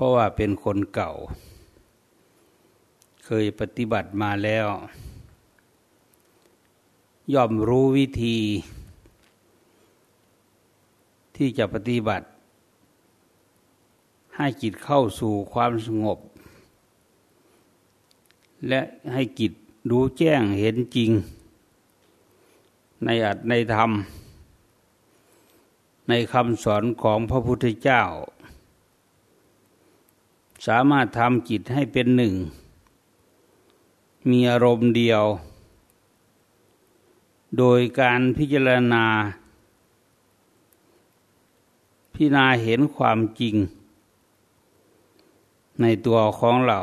เพราะว่าเป็นคนเก่า เคยปฏิบัติมาแล้ว ย่อมรู้วิธี ที่จะปฏิบัติ ให้จิตเข้าสู่ความสงบ และให้จิตรู้แจ้งเห็นจริง ในอัตในธรรม ในคำสอนของพระพุทธเจ้า สามารถทำจิตให้เป็นหนึ่ง มีอารมณ์เดียว โดยการพิจารณา พิจารณาเห็นความจริง ในตัวของเรา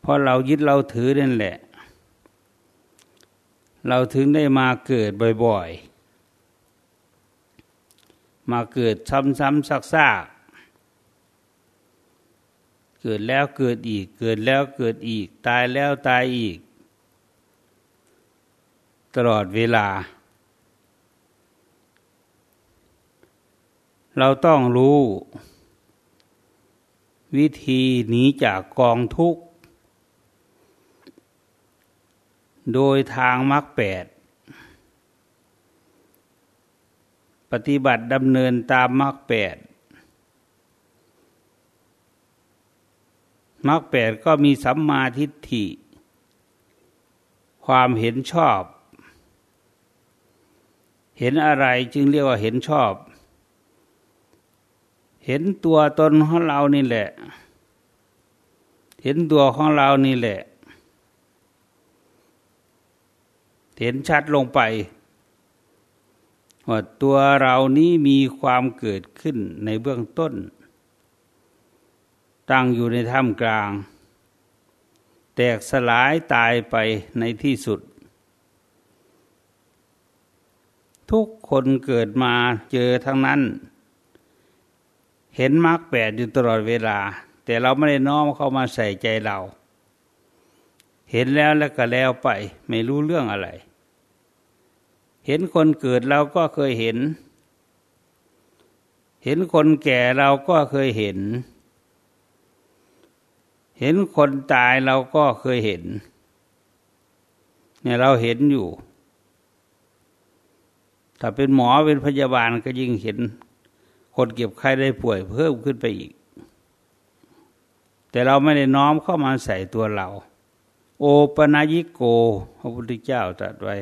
เพราะเรายึดเราถือนั่นแหละ เราถึงได้มาเกิดบ่อยๆ มาเกิดซ้ำๆซักๆ เกิดแล้วเกิดอีก เกิดแล้วเกิดอีก ตายแล้วตายอีก ตลอดเวลา เราต้องรู้ วิธีหนีจากกองทุกข์ โดยทางมรรคแปดปฏิบัติดำเนินตามมรรคแปด มรรคแปดก็มีสัมมาทิฏฐิ ความเห็นชอบ เห็นอะไรจึงเรียกว่าเห็นชอบ เห็นตัวตนของเรานี่แหละ เห็นตัวของเรานี่แหละ เห็นชัดลงไปว่าตัวเรานี้มีความเกิดขึ้นในเบื้องต้น ตั้งอยู่ในท่ามกลาง แตกสลายตายไปในที่สุด ทุกคนเกิดมาเจอทั้งนั้น เห็นมรรคแปดอยู่ตลอดเวลา แต่เราไม่ได้น้อมเข้ามาใส่ใจเรา เห็นแล้วแล้วก็แล้วไป ไม่รู้เรื่องอะไร เห็นคนเกิดเราก็เคยเห็น เห็นคนแก่เราก็เคยเห็น เห็นคนตายเราก็เคยเห็น เนี่ยเราเห็นอยู่ ถ้าเป็นหมอเป็นพยาบาลก็ยิ่งเห็น คนเก็บไข้ได้ป่วยเพิ่มขึ้นไปอีก แต่เราไม่ได้น้อมเข้ามาใส่ตัวเรา โอปนายิโกพระพุทธเจ้าตรัสไว้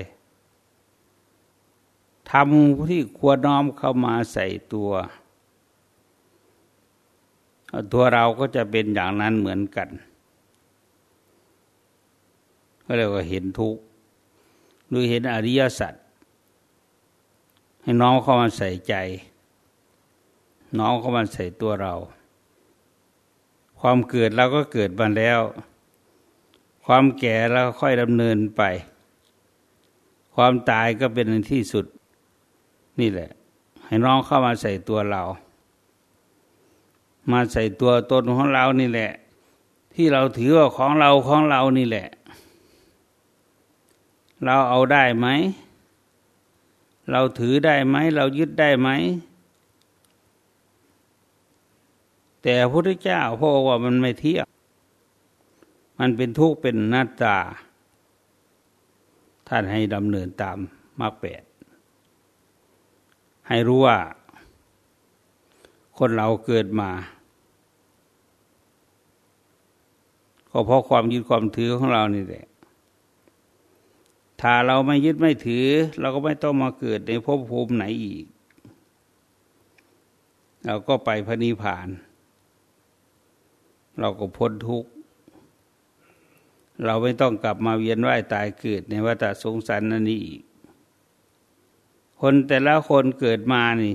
ทำที่ควรน้อมเข้ามาใส่ตัว ตัวเราก็จะเป็นอย่างนั้นเหมือนกันก็เรียกว่าเห็นทุกข์หรือเห็นอริยสัจให้น้องเข้ามาใส่ใจ น้องเข้ามาใส่ตัวเรา ความเกิดเราก็เกิดมาแล้ว ความแก่เราค่อยดำเนินไป ความตายก็เป็นในที่สุด นี่แหละ ให้น้องเข้ามาใส่ตัวเรา มาใส่ตัวตนของเรานี่แหละ ที่เราถือว่าของเราของเรานี่แหละ เราเอาได้ไหม เราถือได้ไหม เรายึดได้ไหม แต่พระพุทธเจ้าพระว่ามันไม่เที่ยงมันเป็นทุกข์เป็นหน้าตา ท่านให้ดำเนินตามมรรคแปดให้รู้ว่า คนเราเกิดมา ก็เพราะความยึดความถือของเรานี่แหละ ถ้าเราไม่ยึดไม่ถือ เราก็ไม่ต้องมาเกิดในภพภูมิไหนอีก เราก็ไปพระนิพพาน เราก็พ้นทุกข์ เราไม่ต้องกลับมาเวียนว่ายตายเกิดในวัฏสงสารนั่นนี้อีก คนแต่ละคนเกิดมานี่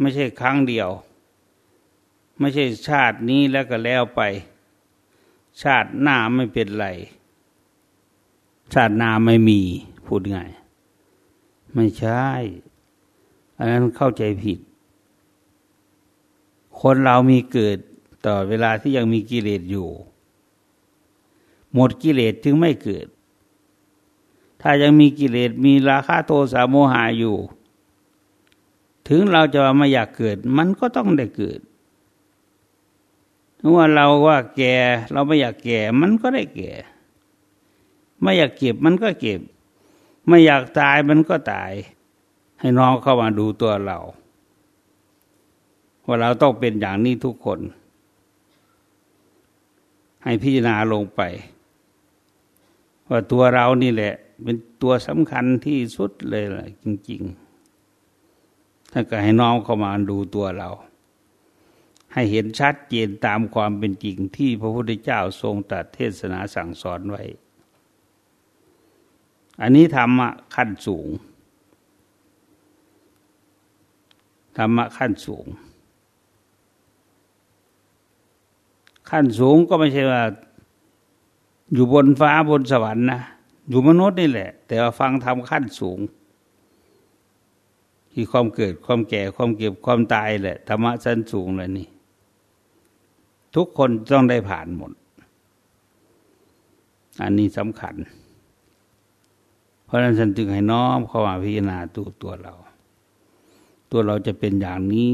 ไม่ใช่ครั้งเดียว ไม่ใช่ชาตินี้แล้วก็แล้วไป ชาติหน้าไม่เป็นไร ชาติหน้าไม่มีพูดไงไม่ใช่ อันนั้นเข้าใจผิด คนเรามีเกิดต่อเวลาที่ยังมีกิเลสอยู่ หมดกิเลสจึงไม่เกิด ถ้ายังมีกิเลสมีราคะโทสะโมหะอยู่ ถึงเราจะไม่อยากเกิด มันก็ต้องได้เกิดว่าเราว่าแก่ เราไม่อยากแก่ มันก็ได้แก่ ไม่อยากเก็บมันก็เก็บ ไม่อยากตายมันก็ตาย ให้น้องเข้ามาดูตัวเรา ว่าเราต้องเป็นอย่างนี้ทุกคน ให้พิจารณาลงไป ว่าตัวเรานี่แหละ เป็นตัวสำคัญที่สุดเลยล่ะ จริง ๆ ก็ให้น้องเข้ามาดูตัวเรา ให้เห็นชัดเจนตามความเป็นจริงที่พระพุทธเจ้าทรงตรัสเทศนาสั่งสอนไว้ อันนี้ธรรมะขั้นสูงธรรมะขั้นสูง ขั้นสูงก็ไม่ใช่ว่า อยู่บนฟ้าบนสวรรค์นะอยู่มนุษย์นี่แหละ แต่ว่าฟังธรรมขั้นสูง ที่ความเกิดความแก่ความเก็บความตายแหละธรรมะชั้นสูงเลยนี่ ทุกคนต้องได้ผ่านหมด อันนี้สำคัญ เพราะนั้นฉันจึงให้น้อมเข้ามาพิจารณาตัวตัวเรา ตัวเราจะเป็นอย่างนี้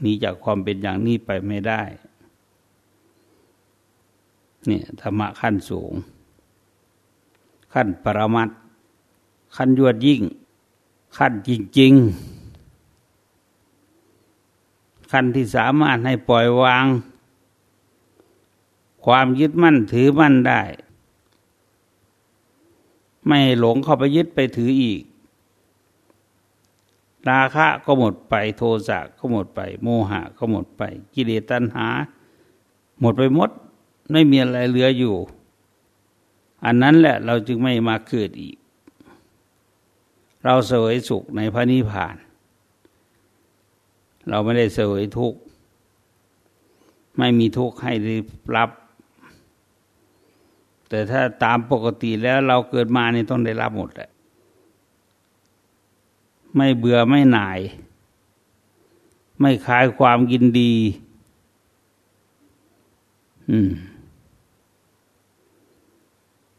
หนีจากความเป็นอย่างนี้ไปไม่ได้เนี่ยธรรมะขั้นสูง ขั้นปรมัตขั้นยวดยิ่ง ขั้นจริง ๆ ขั้นที่สามารถให้ปล่อยวาง ความยึดมั่นถือมั่นได้ ไม่หลงเข้าไปยึดไปถืออีก ราคะก็หมดไปโทสะก็หมดไป โมหะก็หมดไป กิเลสตัณหา หมดไปหมดไม่มีอะไรเหลืออยู่ อันนั้นแหละเราจึงไม่มาเกิดอีก เราเสวยสุขในพระนิพพาน เราไม่ได้เสวยทุกข์ ไม่มีทุกข์ให้รับ แต่ถ้าตามปกติแล้วเราเกิดมานี่ต้องได้รับหมดแหละไม่เบื่อไม่หน่าย ไม่คลายความยินดี อืม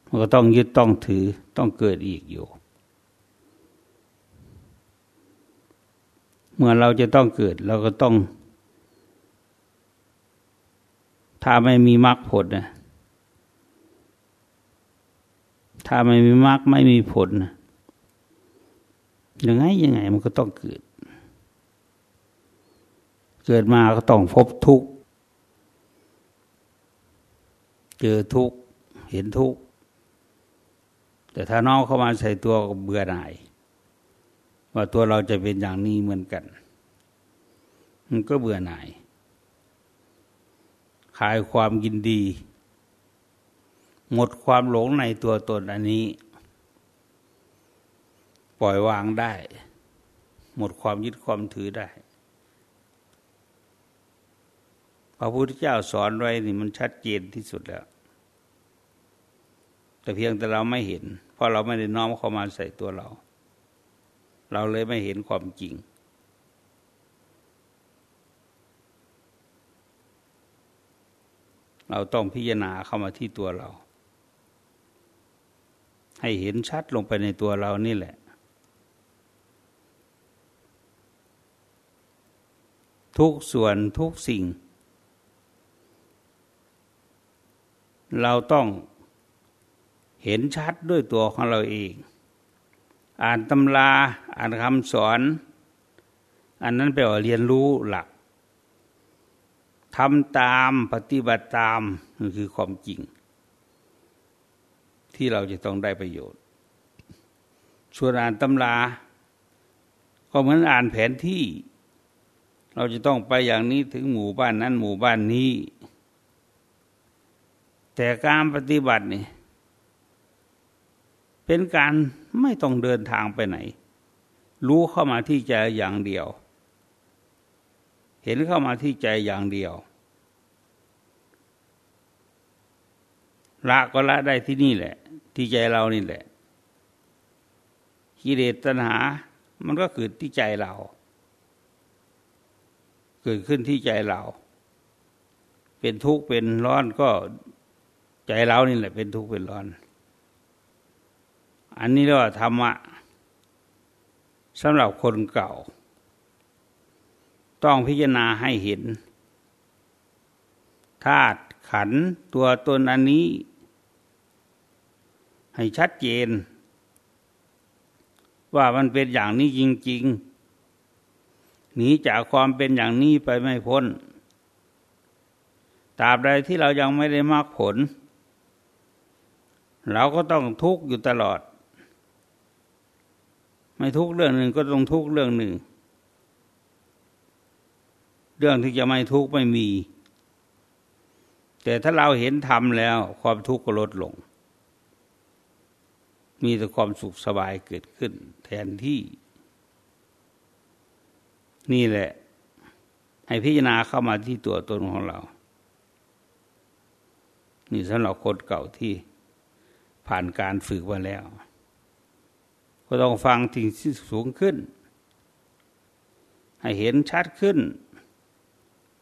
มันก็ต้องยึดต้องถือต้องเกิดอีกอยู่ เมื่อเราจะต้องเกิด เราก็ต้อง ถ้าไม่มีมรรคผลนะถ้าไม่มีมรรคไม่มีผลนะยังไงยังไงมันก็ต้องเกิด เกิดมาก็ต้องพบทุกข์ เจอทุกข์ เห็นทุกข์ แต่ถ้าน้องเข้ามาใส่ตัวก็เบื่อหน่าย ว่าตัวเราจะเป็นอย่างนี้เหมือนกัน มันก็เบื่อหน่าย ขายความยินดี หมดความหลงในตัวตนอันนี้ ปล่อยวางได้ หมดความยึดความถือได้ พระพุทธเจ้าสอนไว้นี่มันชัดเจนที่สุดแล้ว แต่เพียงแต่เราไม่เห็น เพราะเราไม่ได้น้อมเข้ามาใส่ตัวเรา เราเลยไม่เห็นความจริง เราต้องพิจารณาเข้ามาที่ตัวเรา ให้เห็นชัดลงไปในตัวเรานี่แหละ ทุกส่วนทุกสิ่ง เราต้องเห็นชัดด้วยตัวของเราเอง อ่านตำราอ่านคำสอน อันนั้นแปลว่าเรียนรู้หลักทำตามปฏิบัติตามนั่นคือความจริง ที่เราจะต้องได้ประโยชน์ ส่วนอ่านตำรา ก็เหมือนอ่านแผนที่ เราจะต้องไปอย่างนี้ถึงหมู่บ้านนั้นหมู่บ้านนี้ แต่การปฏิบัตินี่เป็นการ ไม่ต้องเดินทางไปไหน รู้เข้ามาที่ใจอย่างเดียว เห็นเข้ามาที่ใจอย่างเดียวละก็ละได้ที่นี่แหละ ที่ใจเรานี่แหละกิเลสตัณหา มันก็เกิดที่ใจเรา เกิดขึ้นที่ใจเรา เป็นทุกข์เป็นร้อนก็ใจเรานี่แหละ เป็นทุกข์เป็นร้อน อันนี้เรียกว่าธรรมะสำหรับคนเก่า ต้องพิจารณาให้เห็นธาตุขันตัวตนอันนี้ ให้ชัดเจน ว่ามันเป็นอย่างนี้จริง ๆ หนีจากความเป็นอย่างนี้ไปไม่พ้นตราบใดที่เรายังไม่ได้มากผล เราก็ต้องทุกข์อยู่ตลอด ไม่ทุกเรื่องหนึ่งก็ต้องทุกเรื่องหนึ่ง เรื่องที่จะไม่ทุกไม่มี แต่ถ้าเราเห็นธรรมแล้ว ความทุกข์ก็ลดลง มีแต่ความสุขสบายเกิดขึ้น แทนที่ นี่แหละ ให้พิจารณาเข้ามาที่ตัวตนของเรา นี่สำหรับคนเก่าที่ผ่านการฝึกมาแล้ว ก็ต้องฟังสิ่งที่สูงขึ้น ให้เห็นชัดขึ้น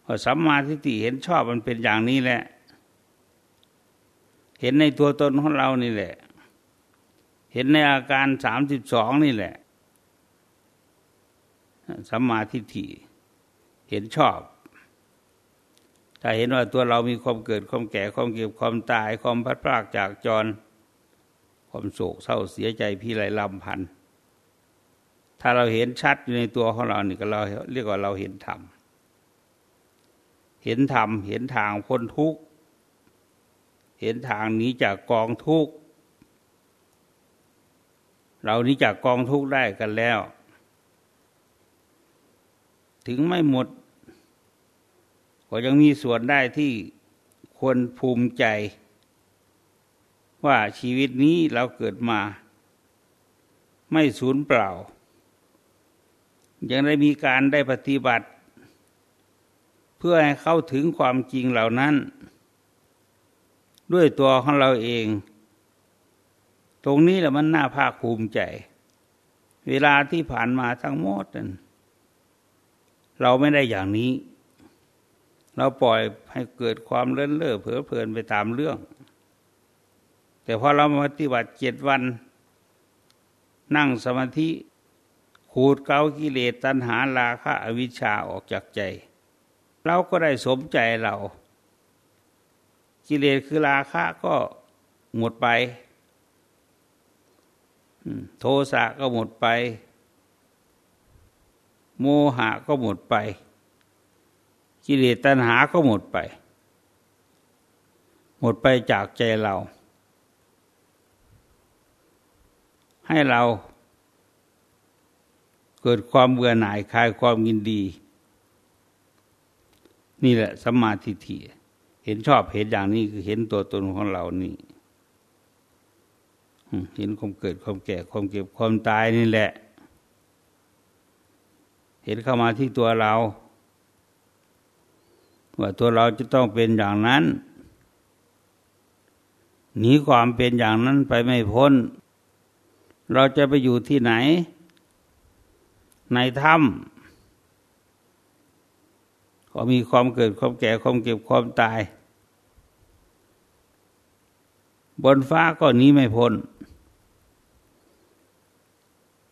พอสัมมาทิฏฐิเห็นชอบมันเป็นอย่างนี้แหละ เห็นในตัวตนของเรานี่แหละ เห็นในอาการสามสิบสองนี่แหละสัมมาทิฏฐิเห็นชอบ ถ้าเห็นว่าตัวเรามีความเกิดความแก่ความเก็บความตายความพัดพลากจากจร ความโศกเศร้าเสียใจพี่ไรลำพันธ์ถ้าเราเห็นชัดอยู่ในตัวของเรานี่ก็เราเรียกว่าเราเห็นธรรม เห็นธรรม เห็นทางพ้นทุกข์ เห็นทางหนีจากกองทุกข์ เรานี้จากกองทุกข์ได้กันแล้ว ถึงไม่หมดก็ยังมีส่วนได้ที่ควรภูมิใจ ว่าชีวิตนี้เราเกิดมา ไม่สูญเปล่า ยังได้มีการได้ปฏิบัติ เพื่อให้เข้าถึงความจริงเหล่านั้น ด้วยตัวของเราเอง ตรงนี้แหละมันน่าภาคภูมิใจ เวลาที่ผ่านมาทั้งหมดนั้นเราไม่ได้อย่างนี้ เราปล่อยให้เกิดความเล่นเล่อเผลอเพลินไปตามเรื่อง แต่พอเราปฏิบัติเจ็ดวัน นั่งสมาธิขูดเกากิเลสตัณหาราคะอวิชชาออกจากใจ เราก็ได้สมใจเรา กิเลสคือราคะก็หมดไป โทสะก็หมดไป โมหะก็หมดไป กิเลสตัณหาก็หมดไป หมดไปจากใจเรา ให้เราเกิดความเบื่อหน่ายคลายความยินดี นี่แหละสมาทิฏฐิเห็นชอบเห็นอย่างนี้คือเห็นตัวตนของเรานี่เห็นความเกิดความแก่ความเก็บความตายนี่แหละ เห็นเข้ามาที่ตัวเราว่าตัวเราจะต้องเป็นอย่างนั้นหนีความเป็นอย่างนั้นไปไม่พ้น เราจะไปอยู่ที่ไหน ในถ้ำก็มีความเกิดความแก่ความเก็บความตาย บนฟ้าก็หนีไม่พ้น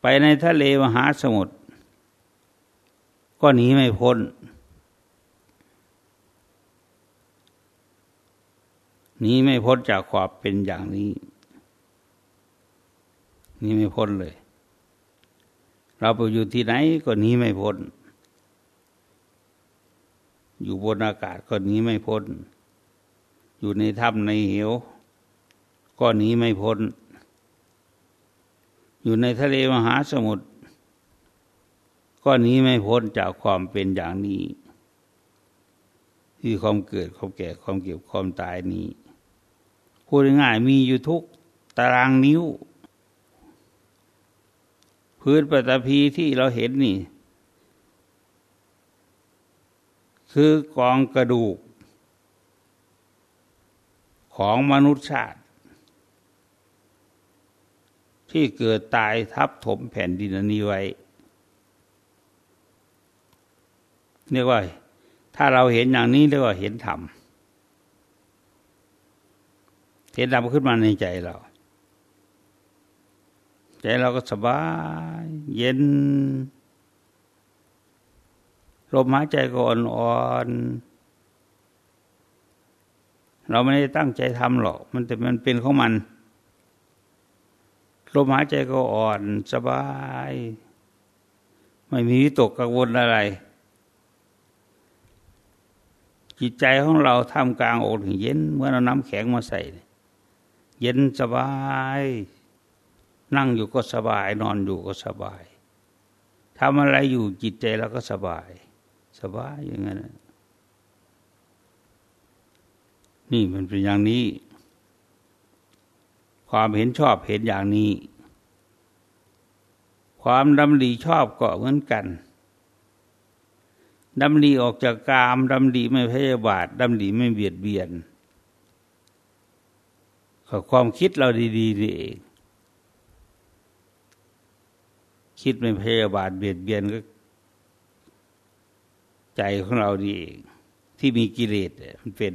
ไปในทะเลมหาสมุทรก็หนีไม่พ้น หนีไม่พ้นจากความเป็นอย่างนี้ นี่ไม่พ้นเลย เราไปอยู่ที่ไหนก็หนีไม่พ้น อยู่บนอากาศก็หนีไม่พ้น อยู่ในถ้ำในเหว ก็หนีไม่พ้น อยู่ในทะเลมหาสมุทรก็หนีไม่พ้นจากความเป็นอย่างนี้คือความเกิดความแก่ความเก็บความตายนี้พูดง่ายมีอยู่ทุกตารางนิ้ว พื้นปฐพีที่เราเห็นนี่ คือกองกระดูก ของมนุษย์ชาติ ที่เกิดตายทับถมแผ่นดินนี้ไว้เรียกว่า ถ้าเราเห็นอย่างนี้เรียกว่าเห็นธรรมเห็นดำขึ้นมาในใจเรา ใจเราก็สบายเย็น ลมหายใจก็อ่อนๆ เราไม่ได้ตั้งใจทำหรอก มันแต่มันเป็นของมัน ลมหายใจก็อ่อนสบาย ไม่มีวิตกกังวลอะไร จิตใจของเราทำกลางอกเย็น เมื่อเราน้ำแข็งมาใส่ เย็นสบาย นั่งอยู่ก็สบาย นอนอยู่ก็สบายทำอะไรอยู่จิตใจเราก็สบาย สบายอย่างนั้นนี่มันเป็นอย่างนี้ ความเห็นชอบเห็นอย่างนี้ ความดำริชอบก็เหมือนกันดำริออกจากกามดำริไม่พยาบาทดำริไม่เบียดเบียนความคิดเราดีๆนี่เอง คิดไม่พยาบาทเบียดเบียนก็ ใจของเราดีเอง ที่มีกิเลสมันเป็น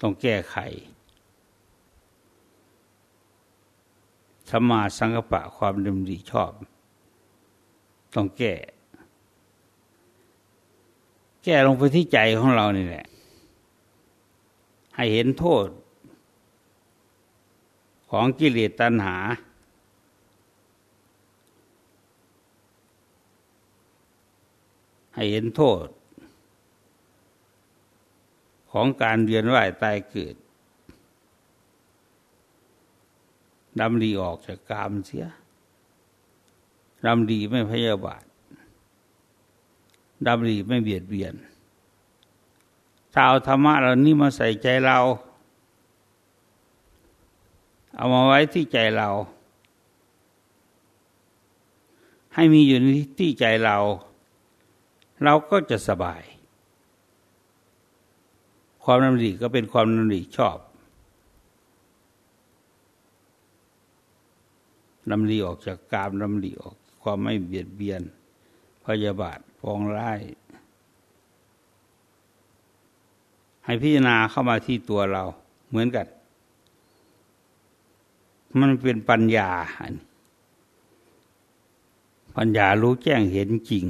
ต้องแก้ไขสมาสังกปะความดำริชอบ ต้องแก้ แก้ลงไปที่ใจของเรานี่แหละ ให้เห็นโทษ ของกิเลสตัณหา ให้เห็นโทษ ของการเวียนว่ายตายเกิดดำดีออกจากกามเสียดำดีไม่พยาบาทดำดีไม่เบียดเบียนถ้าเอาธรรมะเรานี่มาใส่ใจเรา เอามาไว้ที่ใจเรา ให้มีอยู่ที่ใจเรา เราก็จะสบาย ความนำดีก็เป็นความนำดีชอบนำดีออกจากกามนำดีออก ความไม่เบียดเบียน พยาบาทปองร้ายให้พิจารณาเข้ามาที่ตัวเราเหมือนกัน มันเป็นปัญญา ปัญญารู้แจ้งเห็นจริง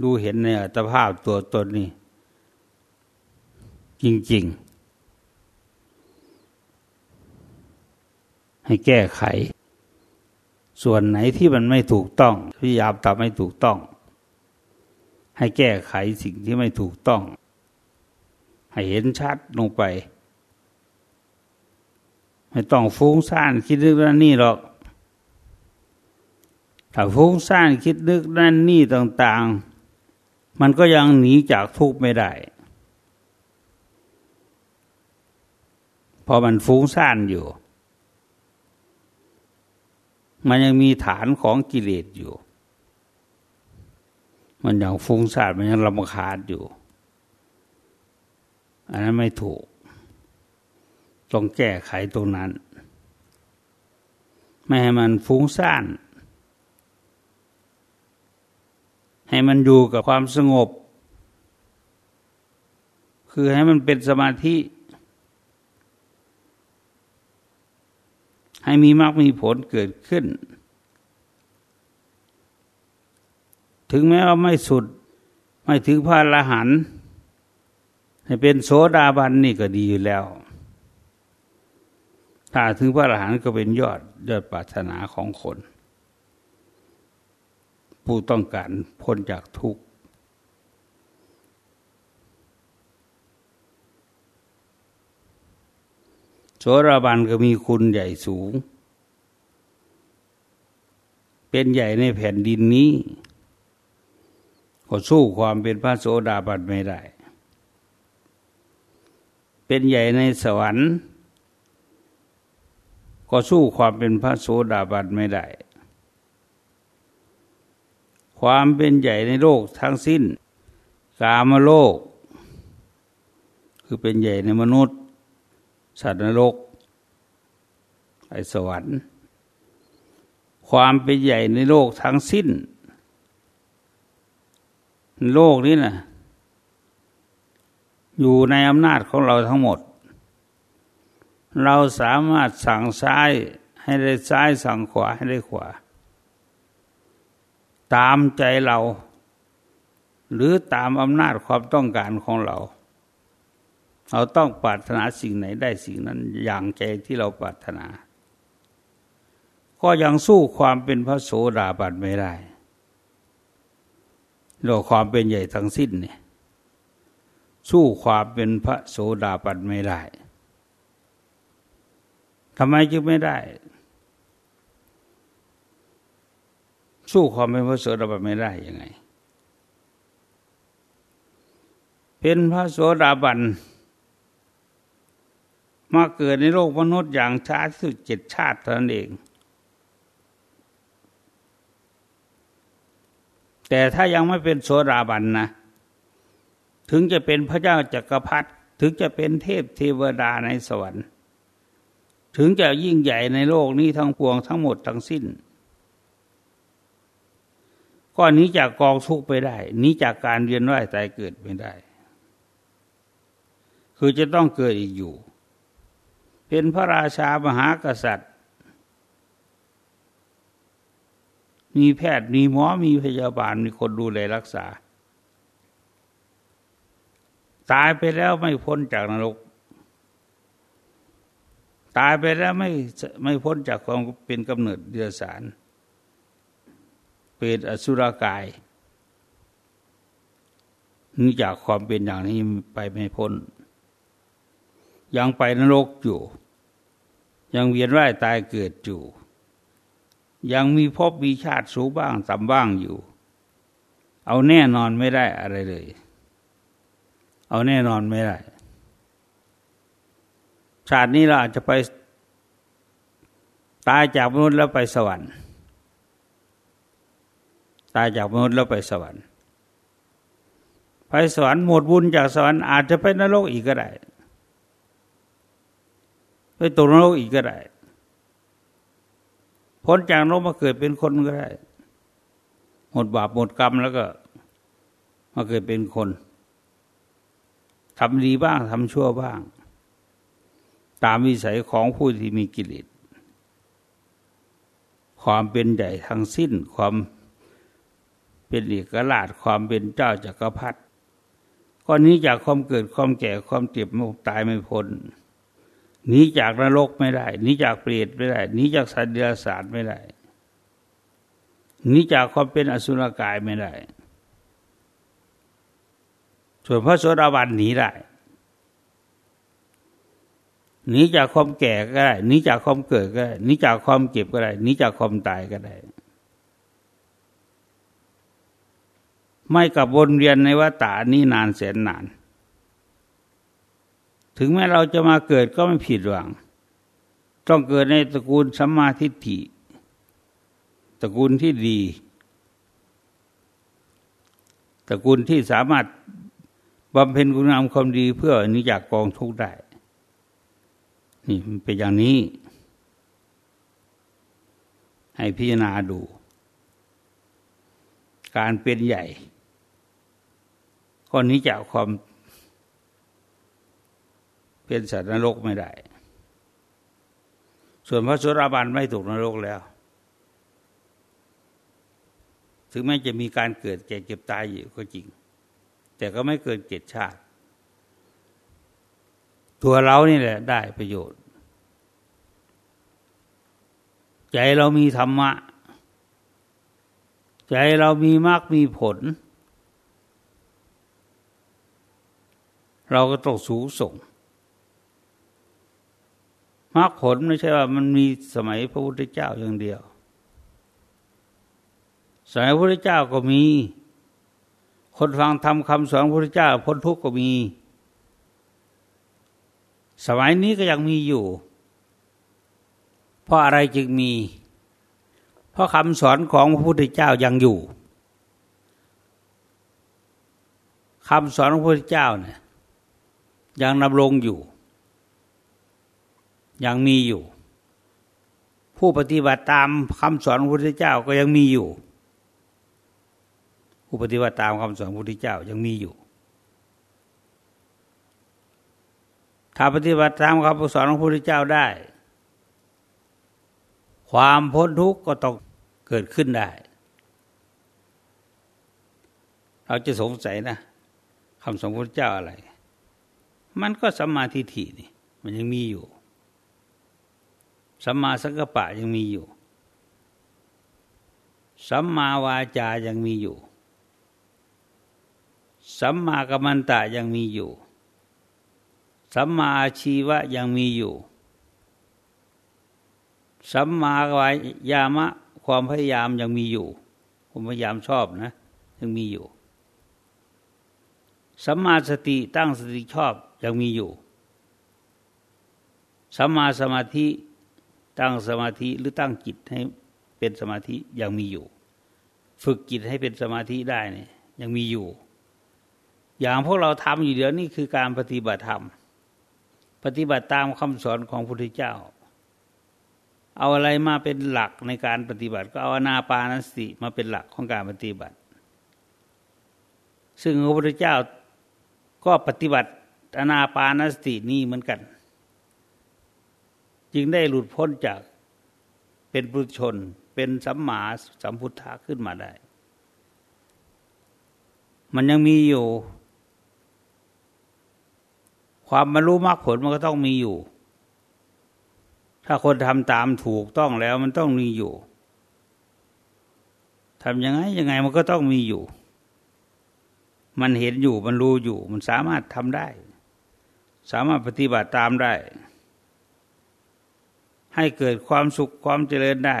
รู้เห็นในอัตภาพตัวตนนี่ จริง ๆ ให้แก้ไข ส่วนไหนที่มันไม่ถูกต้องพยายามทำให้ถูกต้อง ให้แก้ไขสิ่งที่ไม่ถูกต้อง ให้เห็นชัดลงไป ไม่ต้องฟุ้งซ่านคิดนึกนั่นนี่หรอก ถ้าฟุ้งซ่านคิดนึกนั่นนี่ต่าง ๆ มันก็ยังหนีจากทุกข์ไม่ได้ พอมันฟุ้งซ่านอยู่ มันยังมีฐานของกิเลสอยู่ มันยังฟุ้งซ่านมันยังลำคาญอยู่ อันนั้นไม่ถูก ต้องแก้ไขตรงนั้น ไม่ให้มันฟุ้งซ่าน ให้มันอยู่กับความสงบ คือให้มันเป็นสมาธิ ให้มีมรรคมีผลเกิดขึ้น ถึงแม้ว่าไม่สุด ไม่ถึงพระอรหันให้เป็นโสดาบันนี่ก็ดีอยู่แล้ว ถ้าถึงพระอรหันต์ก็เป็นยอดยอดปรารถนาของคน ผู้ต้องการพ้นจากทุกข์โสราบันก็มีคุณใหญ่สูง เป็นใหญ่ในแผ่นดินนี้ ก็สู้ความเป็นพระโสดาบันไม่ได้ เป็นใหญ่ในสวรรค์ ก็สู้ความเป็นพระโสดาบันไม่ได้ ความเป็นใหญ่ในโลกทั้งสิ้น กามโลก คือเป็นใหญ่ในมนุษย์ สัตว์นรกไอสวรรค์ ความเป็นใหญ่ในโลกทั้งสิ้น โลกนี้นะอยู่ในอำนาจของเราทั้งหมด เราสามารถสั่งซ้ายให้ได้ซ้ายสั่งขวาให้ได้ขวา ตามใจเรา หรือตามอำนาจความต้องการของเรา เราต้องปรารถนาสิ่งไหนได้สิ่งนั้นอย่างใจที่เราปรารถนา ก็ยังสู้ความเป็นพระโสดาบันไม่ได้โดยความเป็นใหญ่ทั้งสิ้นเนี่ยสู้ความเป็นพระโสดาบันไม่ได้ ทำไมจึงไม่ได้ สู้ความเป็นพระโสดาบันไม่ได้ยังไง เป็นพระโสดาบันมาเกิดในโลกมนุษย์อย่างช้าสุดเจ็ดชาติเท่านั้นเอง แต่ถ้ายังไม่เป็นโสดาบันนะ ถึงจะเป็นพระเจ้าจักรพรรดิถึงจะเป็นเทพเทวดาในสวรรค์ ถึงจะยิ่งใหญ่ในโลกนี้ทั้งปวงทั้งหมดทั้งสิ้น ก็หนีจากกองทุกข์ไปได้หนีจากการเรียนว่ายตายเกิดไม่ได้ คือจะต้องเกิดอีกอยู่ เป็นพระราชามหากษัตริย์ มีแพทย์มีหมอมีพยาบาลมีคนดูแลรักษา ตายไปแล้วไม่พ้นจากนรก ตายไปแล้วไม่ไม่พ้นจากความเป็นกำเนิดเดือสารเป็นอสุรกายนี่จากความเป็นอย่างนี้ไปไม่พ้น ยังไปนรกอยู่ ยังเวียนว่ายตายเกิดอยู่ ยังมีพบมีชาติสูงบ้างต่ำบ้างอยู่ เอาแน่นอนไม่ได้อะไรเลย เอาแน่นอนไม่ได้ ชาตินี้เราอาจจะไปตายจากมนุษย์แล้วไปสวรรค์ ตายจากมนุษย์แล้วไปสวรรค์ ไปสวรรค์หมดบุญจากสวรรค์อาจจะไปนรกอีกก็ได้ ไปตกนรกอีกก็ได้ พ้นจากนรกมาเกิดเป็นคนก็ได้ หมดบาปหมดกรรมแล้วก็มาเกิดเป็นคนทำดีบ้างทำชั่วบ้าง ตามวิสัยของผู้ที่มีกิเลสความเป็นใหญ่ทั้งสิ้นความเป็นเอกราชความเป็นเจ้าจักรพรรดิก็นี้จากความเกิดความแก่ความเจ็บไม่ตายไม่พ้นหนีจากนรกไม่ได้หนีจากเปรตไม่ได้หนีจากสัตว์เดรัจฉานไม่ได้หนีจากความเป็นอสุรกายไม่ได้ ส่วนพระโสดาบันหนีได้ หนีจากความแก่ก็ได้หนีจากความเกิดก็ได้หนีจากความเจ็บก็ได้หนีจากความตายก็ได้ ไม่กับวนเวียนในวัฏฏานี้นานแสนนาน ถึงแม้เราจะมาเกิดก็ไม่ผิดหวัง ต้องเกิดในตระกูลสัมมาทิฏฐิ ตระกูลที่ดี ตระกูลที่สามารถบำเพ็ญคุณงามความดีเพื่อนิจากกองทุกได้ นี่มันเป็นอย่างนี้ ให้พิจารณาดู การเป็นใหญ่ก็นี้จาความเป็นสัตว์นรกไม่ได้ ส่วนพระสุราบันไม่ตกนรกแล้ว ถึงแม้จะมีการเกิดแก่เก็บตายอยู่ก็จริง แต่ก็ไม่เกินเจ็ดชาติ ตัวเรานี่แหละได้ประโยชน์ ใจเรามีธรรมะ ใจเรามีมากมีผล เราก็ต้องสูงส่งมรรคผลไม่ใช่ว่ามันมีสมัยพระพุทธเจ้าอย่างเดียว สมัยพระพุทธเจ้าก็มี คนฟังทำคำสอนพระพุทธเจ้าพ้นทุกข์ก็มี สมัยนี้ก็ยังมีอยู่ เพราะอะไรจึงมี เพราะคำสอนของพระพุทธเจ้ายังอยู่คำสอนของพระพุทธเจ้าเนี่ยยังดำรงอยู่ ยังมีอยู่ ผู้ปฏิบัติตามคำสอนของพระพุทธเจ้าก็ยังมีอยู่ ผู้ปฏิบัติตามคำสอนพระพุทธเจ้ายังมีอยู่ ถ้าปฏิบัติตามคำสอนของพระพุทธเจ้าได้ ความพ้นทุกข์ก็ต้องเกิดขึ้นได้ เราจะสงสัยนะคำสอนพระพุทธเจ้าอะไร มันก็สัมมาทิฏฐินี่ มันยังมีอยู่สัมมาสังกปะยังมีอยู่สัมมาวาจายังมีอยู่ สัมมากัมมันตะยังมีอยู่ สัมมาชีวะยังมีอยู่ สัมมาวายามะ ความพยายามยังมีอยู่ผมพยายามชอบนะ ยังมีอยู่ สัมมาสติตั้งสติชอบยังมีอยู่ สัมมาสมาธิตั้งสมาธิหรือตั้งจิตให้เป็นสมาธิยังมีอยู่ ฝึกจิตให้เป็นสมาธิได้เนี่ยยังมีอยู่ อย่างพวกเราทำอยู่เดี๋ยวนี้คือการปฏิบัติธรรม ปฏิบัติตามคำสอนของพระพุทธเจ้า เอาอะไรมาเป็นหลักในการปฏิบัติ ก็เอาอนาปานสติมาเป็นหลักของการปฏิบัติ ซึ่งพระพุทธเจ้าก็ปฏิบัติอนาปานสตินี้เหมือนกัน จึงได้หลุดพ้นจากเป็นปุถุชน เป็นสัมมาสัมพุทธะขึ้นมาได้ มันยังมีอยู่ ความบรรลุมรรคผลมันก็ต้องมีอยู่ ถ้าคนทำตามถูกต้องแล้วมันต้องมีอยู่ทำยังไงยังไงมันก็ต้องมีอยู่ มันเห็นอยู่มันรู้อยู่ มันสามารถทำได้ สามารถปฏิบัติตามได้ ให้เกิดความสุขความเจริญได้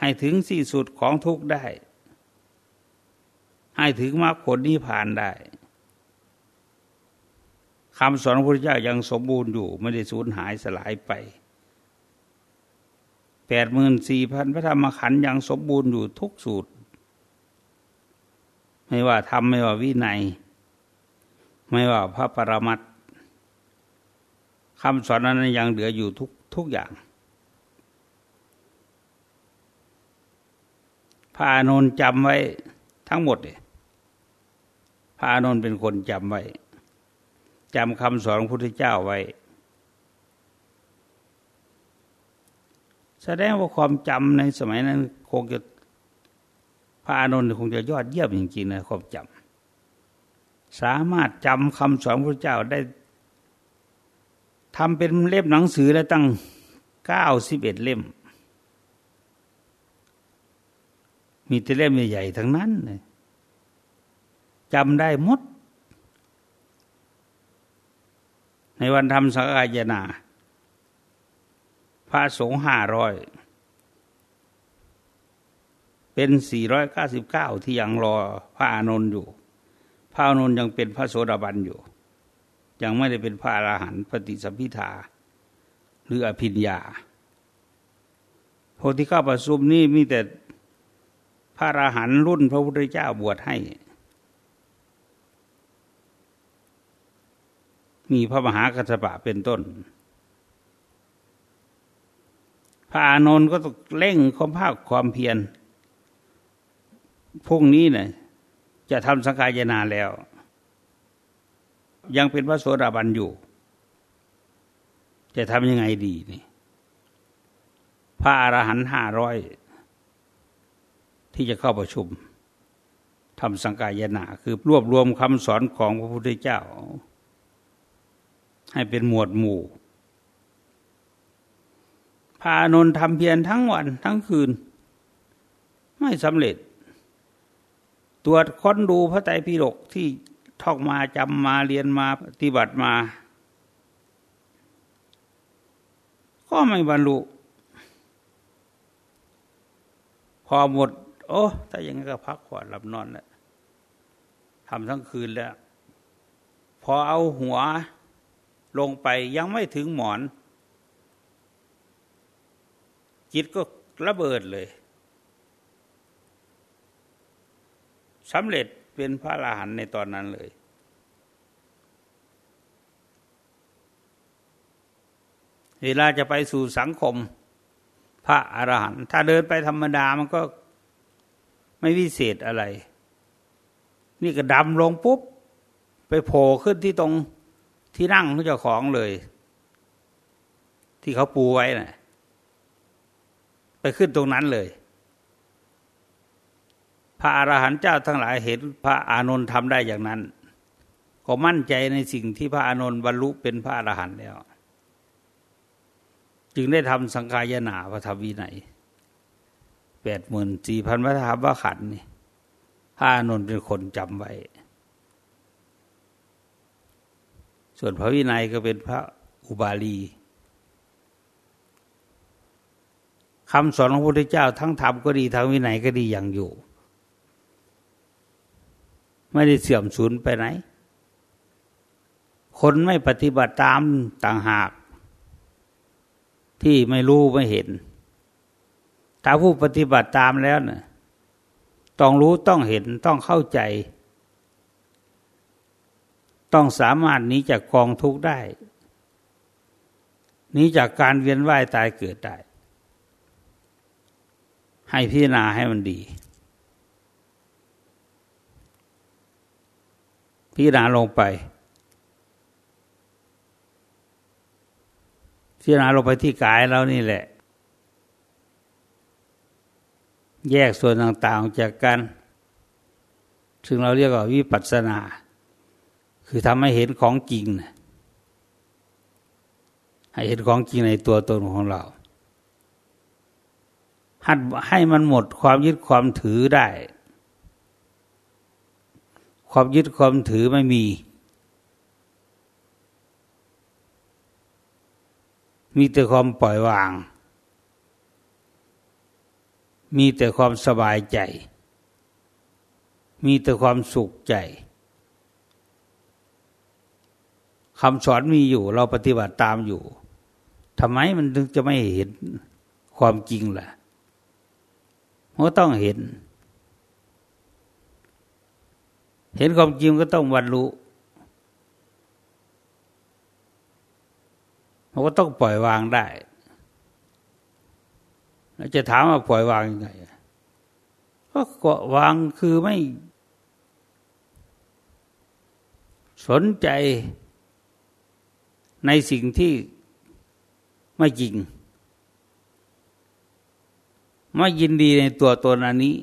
ให้ถึงที่สุดของทุกได้ ให้ถึงมรรคผลนิพพานได้ คำสอนของพระพุทธเจ้ายังสมบูรณ์อยู่ ไม่ได้สูญหายสลายไปแปดหมื่นสี่พันพระธรรมขันธ์ยังสมบูรณ์อยู่ทุกสูตร ไม่ว่าธรรมไม่ว่าวินัย ไม่ว่าพระปรมัตคำสอนนั้นยังเหลืออยู่ทุกทุกอย่าง พระอานนท์จำไว้ทั้งหมดเลยพระอานนท์เป็นคนจำไว้ จำคำสอนของพระพุทธเจ้าไว้ แสดงว่าความจำในสมัยนั้นคงจะพระอานนท์คงจะยอดเยี่ยมจริงๆนะความจำสามารถจำคำสอนพระพุทธเจ้าได้ทำเป็นเล่มหนังสือแล้วตั้งเก้าสิบเอ็ดเล่ม มีแต่เล่มใหญ่ๆทั้งนั้นเลยจำได้หมด ในวันทำสังฆายนา พระสงฆ์ห้าร้อย เป็นสี่ร้อยเก้าสิบเก้าที่ยังรอพระอานนท์อยู่ พระอานนท์ยังเป็นพระโสดาบันอยู่ ยังไม่ได้เป็นพระอรหันต์ปฏิสัมพิทา หรืออภิญญาโพธิข้าประสุมนี่มีแต่พระอรหันต์รุ่นพระพุทธเจ้าบวชให้ มีพระมหากัสปะเป็นต้น พระอานนท์ก็ต้องเร่งความภาคความเพียรพรุ่งนี้เนี่ยจะทำสังกายนาแล้ว ยังเป็นพระโสดาบันอยู่ จะทำยังไงดีนี่พระอรหันต์ห้าร้อยที่จะเข้าประชุมทำสังกายนาคือรวบรวมคำสอนของพระพุทธเจ้า ให้เป็นหมวดหมู่ พานนทำเพียรทั้งวันทั้งคืน ไม่สำเร็จ ตรวจค้นดูพระไตรปิฎกที่ท่องมาจำมาเรียนมาปฏิบัติมา ก็ไม่บรรลุ พอหมด โอ้ถ้าอย่างนี้ก็พักผ่อนหลับนอนแล้วทำทั้งคืนแล้ว พอเอาหัว ลงไปยังไม่ถึงหมอน จิตก็ระเบิดเลยสำเร็จเป็นพระอรหันต์ในตอนนั้นเลย เวลาจะไปสู่สังคม พระอรหันต์ถ้าเดินไปธรรมดามันก็ไม่วิเศษอะไร นี่ก็ดำลงปุ๊บ ไปโผล่ขึ้นที่ตรง ที่นั่งของเจ้าของเลย ที่เขาปูไว้นะ่ะ ไปขึ้นตรงนั้นเลย พระอรหันต์เจ้าทั้งหลายเห็นพระอานนท์ทำได้อย่างนั้น ก็มั่นใจในสิ่งที่พระอานนท์บรรลุเป็นพระอรหันต์แล้ว จึงได้ทำสังกายนาพระธรรมวินัยแปดหมื่นสี่พันพระธรรมวขันนี่พระอานนท์เป็นคนจำไว้ ส่วนพระวินัยก็เป็นพระอุบาลีคำสอนของพระพุทธเจ้า ทั้งธรรมก็ดีทั้งวินัยก็ดีอย่างอยู่ ไม่ได้เสื่อมสูญไปไหน คนไม่ปฏิบัติตามต่างหาก ที่ไม่รู้ไม่เห็น ถ้าผู้ปฏิบัติตามแล้วเนะ่ยต้องรู้ต้องเห็นต้องเข้าใจ ต้องสามารถหนีจากกองทุกข์ได้หนีจากการเวียนว่ายตายเกิดได้ ให้พิจารณาให้มันดี พิจารณาลงไป พิจารณาลงไปที่กายเรานี่แหละ แยกส่วนต่างๆจากกัน ซึ่งเราเรียกว่าวิปัสสนา คือทำให้เห็นของจริงให้เห็นของจริงในตัวตนของเราหัดให้มันหมดความยึดความถือได้ ความยึดความถือไม่มี มีแต่ความปล่อยวาง มีแต่ความสบายใจ มีแต่ความสุขใจ คำสอนมีอยู่ เราปฏิบัติตามอยู่ทำไมมันถึงจะไม่เห็นความจริงล่ะมันก็ต้องเห็น เห็นความจริงก็ต้องบรรลุมันก็ต้องปล่อยวางได้แล้วจะถามว่าปล่อยวางยังไงก็กวางคือไม่ สนใจ ในสิ่งที่ไม่จริง ไม่ยินดีในตัวตนอันนี้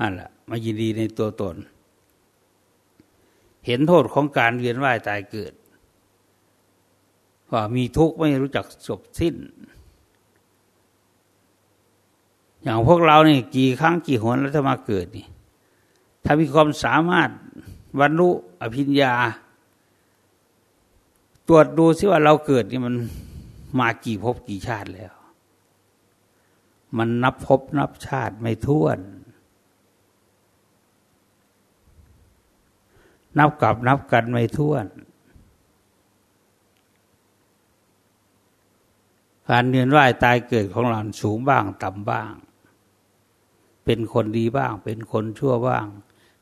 อันละไม่ยินดีในตัวตน เห็นโทษของการเวียนว่ายตายเกิดว่ามีทุกข์ไม่รู้จักจบสิ้น อย่างพวกเราเนี่ยกี่ครั้งกี่หนแล้วจะมาเกิดนี่ถ้ามีความสามารถบรรลุอภิญญา ตรวจดูซิว่าเราเกิดนี่มันมากี่ภพกี่ชาติแล้ว มันนับพบนับชาติไม่ท้วน นับกับนับกันไม่ท้วน การเนียนว่ายตายเกิดของเราสูงบ้างต่ำบ้าง เป็นคนดีบ้าง เป็นคนชั่วบ้าง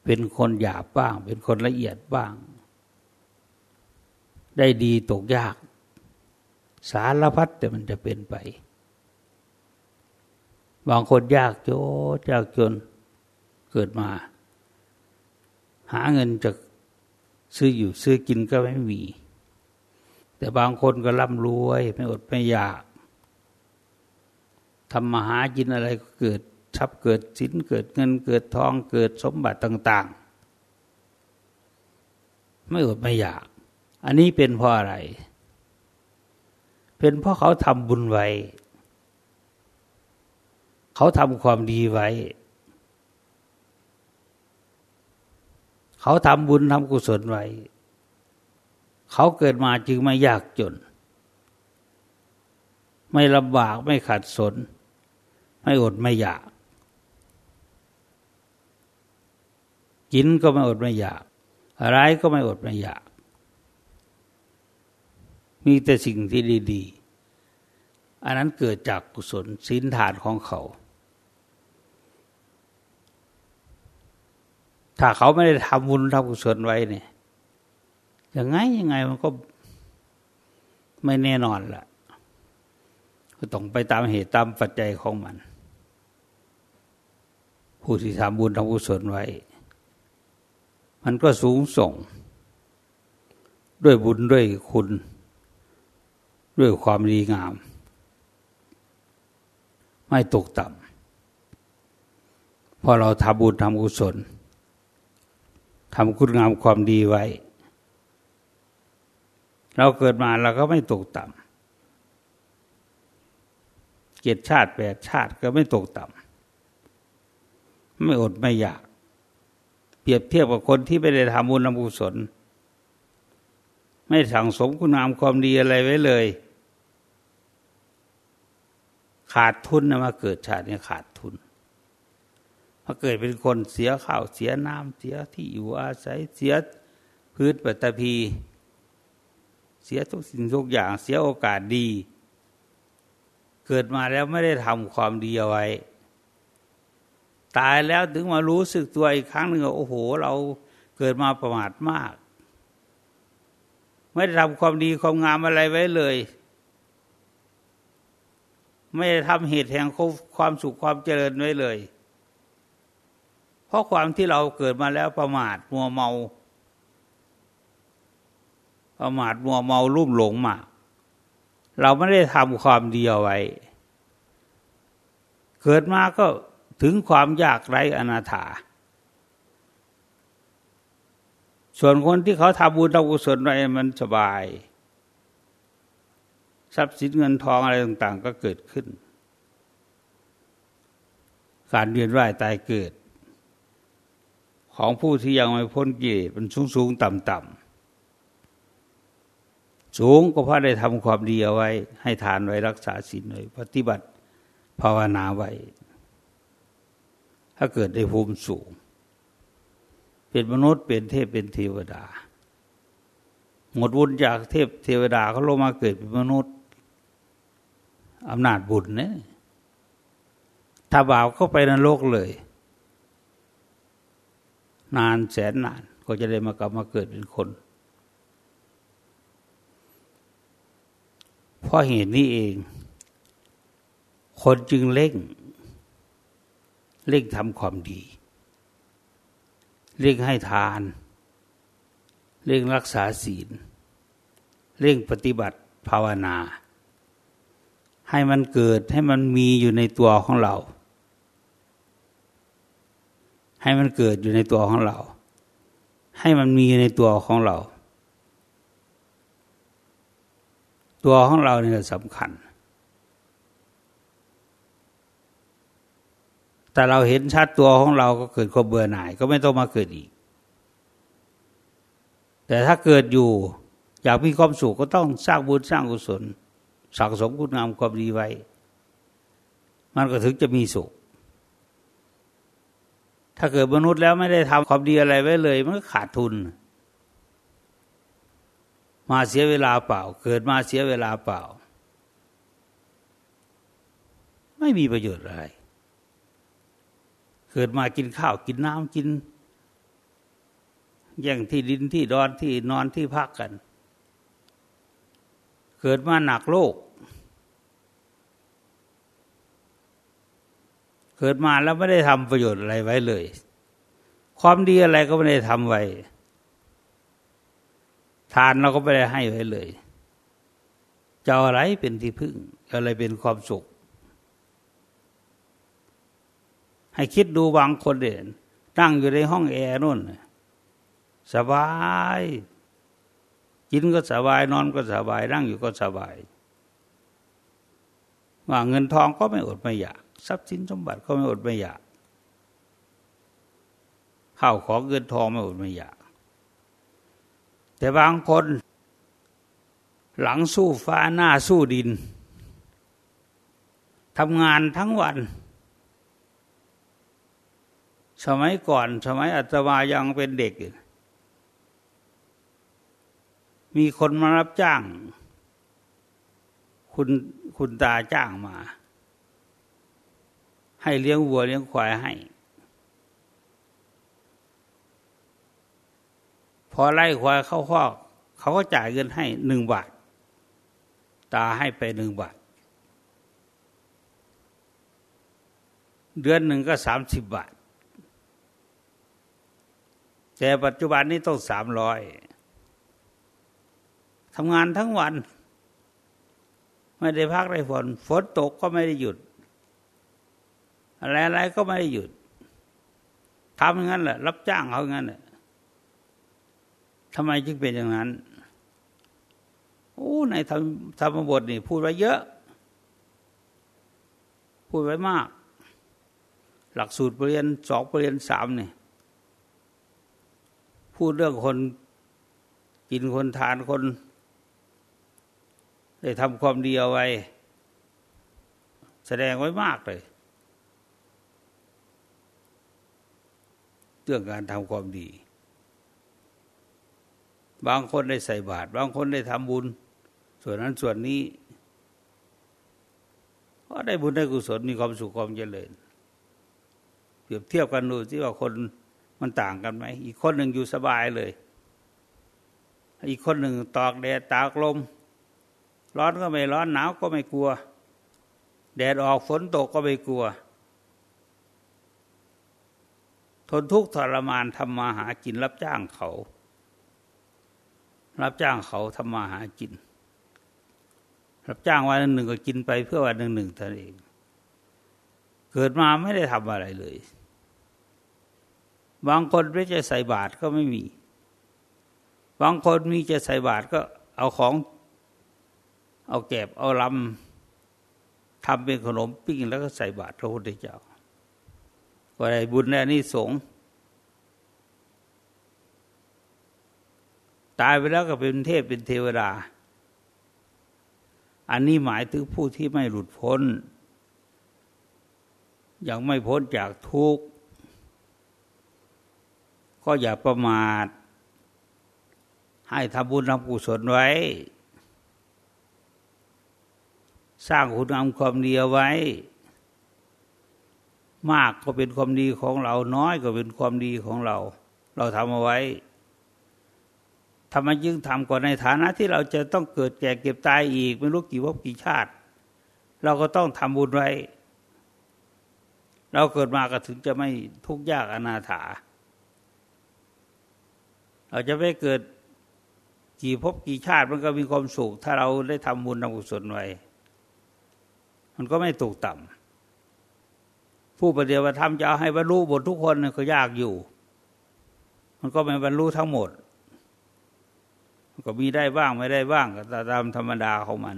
เป็นคนหยาบบ้าง เป็นคนละเอียดบ้าง ได้ดีตกยาก สารพัดแต่มันจะเป็นไป บางคนยากโจยากจนเกิดมา หาเงินจะซื้ออยู่ซื้อกินก็ไม่มี แต่บางคนก็ร่ำรวย ไม่อดไม่อยากทำมาหากินอะไรก็เกิดทรัพย์เกิดสินเกิดเงินเกิดทองเกิดสมบัติต่าง ๆ ไม่อดไม่อยาก อันนี้เป็นเพราะอะไร เป็นเพราะเขาทำบุญไว้ เขาทำความดีไว้ เขาทำบุญทำกุศลไว้ เขาเกิดมาจึงไม่ยากจน ไม่ลำบากไม่ขัดสน ไม่อดไม่อยาก กินก็ไม่อดไม่อยาก อะไรก็ไม่อดไม่อยาก มีแต่สิ่งที่ดีๆ อันนั้นเกิดจากกุศลสินฐานของเขา ถ้าเขาไม่ได้ทำบุญทำกุศลไว้เนี่ยยังไงยังไงมันก็ไม่แน่นอนละก็ต้องไปตามเหตุตามปัจจัยของมัน ผู้ที่ทำบุญทำกุศลไว้ มันก็สูงส่ง ด้วยบุญด้วยคุณ ด้วยความดีงาม ไม่ตกต่ำพอเราทำบุญทำกุศลทำคุณงามความดีไว้ เราเกิดมาเราก็ไม่ตกต่ำเกียรติชาติแปดชาติก็ไม่ตกต่ำไม่อดไม่อยาก เปรียบเทียบกับคนที่ไม่ได้ทำบุญทำกุศลไม่สั่งสมคุณงามความดีอะไรไว้เลย ขาดทุนนะมาเกิดชาตินี้ขาดทุนมาเกิดเป็นคนเสียข้าวเสียน้ำเสียที่อยู่อาศัยเสียพื้นปัตภีเสียทุกสิ่งทุกอย่างเสียโอกาสดี เกิดมาแล้วไม่ได้ทำความดีเอาไว้ ตายแล้วถึงมารู้สึกตัวอีกครั้งหนึ่งโอ้โห เราเกิดมาประมาทมาก ไม่ได้ทำความดีความงามอะไรไว้เลย ไม่ได้ทำเหตุแห่งความสุขความเจริญไว้เลย เพราะความที่เราเกิดมาแล้วประมาทมัวเมา ประมาทมัวเมาลุ่มหลงมาเราไม่ได้ทำความดีเอาไว้ เกิดมาก็ถึงความยากไร้อนาถา ส่วนคนที่เขาทำบุญทำกุศลไว้มันสบาย ทรัพย์สินเงินทองอะไรต่าง ๆ ก็เกิดขึ้น การเวียนว่ายตายเกิด ของผู้ที่ยังไม่พ้นกิเลสมันสูงสูงต่ำต่ำสูงก็เพราะได้ทำความดีเอาไว้ ให้ทานไว้รักษาศีลไว้ปฏิบัติภาวนาไว้ ถ้าเกิดได้ภูมิสูง เป็นมนุษย์เป็นเทพเป็นเทวดาหมดบุญจากเทพเทวดาเขาลงมาเกิดเป็นมนุษย์ อำนาจบุญเนี่ยถ้าบาปเข้าไปนรกเลย นานแสนนาน ก็จะได้มากลับมาเกิดเป็นคน เพราะเหตุนี้เอง คนจึงเร่ง เร่งทำความดี เร่งให้ทาน เร่งรักษาศีล เร่งปฏิบัติภาวนา ให้มันเกิดให้มันมีอยู่ในตัวของเรา ให้มันเกิดอยู่ในตัวของเรา ให้มันมีในตัวของเรา ตัวของเราเนี่ยสำคัญ แต่เราเห็นชัดตัวของเราก็เกิดความเบื่อหน่ายก็ไม่ต้องมาเกิดอีก แต่ถ้าเกิดอยู่อยากมีความสุขก็ต้องสร้างบุญสร้างกุศล สั่งสมคุณงามความดีไว้ มันก็ถึงจะมีสุข ถ้าเกิดมนุษย์แล้วไม่ได้ทำความดีอะไรไว้เลย มันก็ขาดทุน มาเสียเวลาเปล่า เกิดมาเสียเวลาเปล่า ไม่มีประโยชน์อะไร เกิดมากินข้าวกินน้ำกินแย่งที่ดินที่ดอนที่นอนที่พักกัน เกิดมาหนักโลก เกิดมาแล้วไม่ได้ทำประโยชน์อะไรไว้เลย ความดีอะไรก็ไม่ได้ทำไว้ ทานเราก็ไม่ได้ให้ไว้เลยจะอะไรเป็นที่พึ่งอะไรเป็นความสุข ให้คิดดูบางคนเด่นนั่งอยู่ในห้องแอร์นู่นสบายกินก็สบายนอนก็สบายนั่งอยู่ก็สบาย ว่าเงินทองก็ไม่อดไม่อยาก ทรัพย์สินสมบัติก็ไม่อดไม่อยากข้าวของเงินทองไม่อดไม่อยาก แต่บางคน หลังสู้ฟ้าหน้าสู้ดินทำงานทั้งวัน สมัยก่อน สมัยอัตมายังเป็นเด็ก มีคนมารับจ้าง คุณคุณตาจ้างมา ให้เลี้ยงวัวเลี้ยงควายให้ พอไล่ควายเข้าคอกเขาก็จ่ายเงินให้หนึ่งบาท ตาให้ไปหนึ่งบาท เดือนหนึ่งก็สามสิบบาท แต่ปัจจุบันนี้ต้องสามร้อยทำงานทั้งวัน ไม่ได้พักได้ฝนฝนตกก็ไม่ได้หยุด อะไรอะไรก็ไม่ได้หยุดทำอย่างนั้นแหละ รับจ้างเขาอย่างนั้นแหละทำไมจึงเป็นอย่างนั้นโอ้ในธรรมธรรมบทนี่ พูดไว้เยอะ พูดไว้มาก หลักสูตรปรริญญาสองปรริญญาสามเนี่ยพูดเรื่องคนกินคนทานคน ได้ทำความดีเอาไว้ แสดงไว้มากเลย เรื่องการทำความดี บางคนได้ใส่บาตรบางคนได้ทำบุญ ส่วนนั้นส่วนนี้ก็ได้บุญได้กุศลมีความสุขความเจริญเปรียบเทียบกันดูที่ว่าคนมันต่างกันไหม อีกคนหนึ่งอยู่สบายเลย อีกคนหนึ่งตอกแดดตากลม ร้อนก็ไม่ร้อนหนาวก็ไม่กลัว แดดออกฝนตกก็ไม่กลัว ทนทุกข์ทรมานทำมาหากินรับจ้างเขา รับจ้างเขาทำมาหากิน รับจ้างวันหนึ่งก็กินไปเพื่อวันหนึ่งหนึ่งท่านเอง เกิดมาไม่ได้ทำอะไรเลย บางคนไม่จะใส่บาตรก็ไม่มี บางคนมีจะใส่บาตรก็เอาของ เอาแกบเอาลำทำเป็นขนมปิ้งแล้วก็ใส่บาตรพระพุทธเจ้า ว่าได้บุญและนี่สงตายไปแล้วก็เป็นเทพเป็นเทวดา อันนี้หมายถึงผู้ที่ไม่หลุดพ้น ยังไม่พ้นจากทุกข์ ก็อย่าประมาท ให้ทำบุญทำกุศลไว้ สร้างคุณงามความดีเอาไว้ มากก็เป็นความดีของเรา น้อยก็เป็นความดีของเรา เราทำเอาไว้ทำไมยึงทำก่อนในฐานะที่เราจะต้องเกิดแก่เก็บตายอีก ไม่รู้กี่วบกี่ชาติ เราก็ต้องทำบุญไว้ เราเกิดมาก็ถึงจะไม่ทุกข์ยากอนาถา เราจะไม่เกิดกี่ภพกี่ชาติมันก็มีความสุข ถ้าเราได้ทำบุญทำกุศลไว้ มันก็ไม่ตกต่ำ ผู้ปฏิบัติธรรมจะเอาให้บรรลุหมดทุกคนก็ยากอยู่ มันก็ไม่บรรลุทั้งหมดมก็มีได้บ้างไม่ได้บ้างก็ตามธรรมดาของมัน